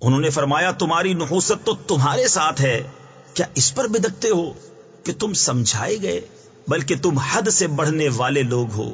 انہوں نے فرمایا، تمہاری نحوست تو تمہارے ساتھ ہے. کیا اس پر بدکتے ہو کہ تم سمجھائے گئے بلکہ تم حد سے بڑھنے والے لوگ ہو؟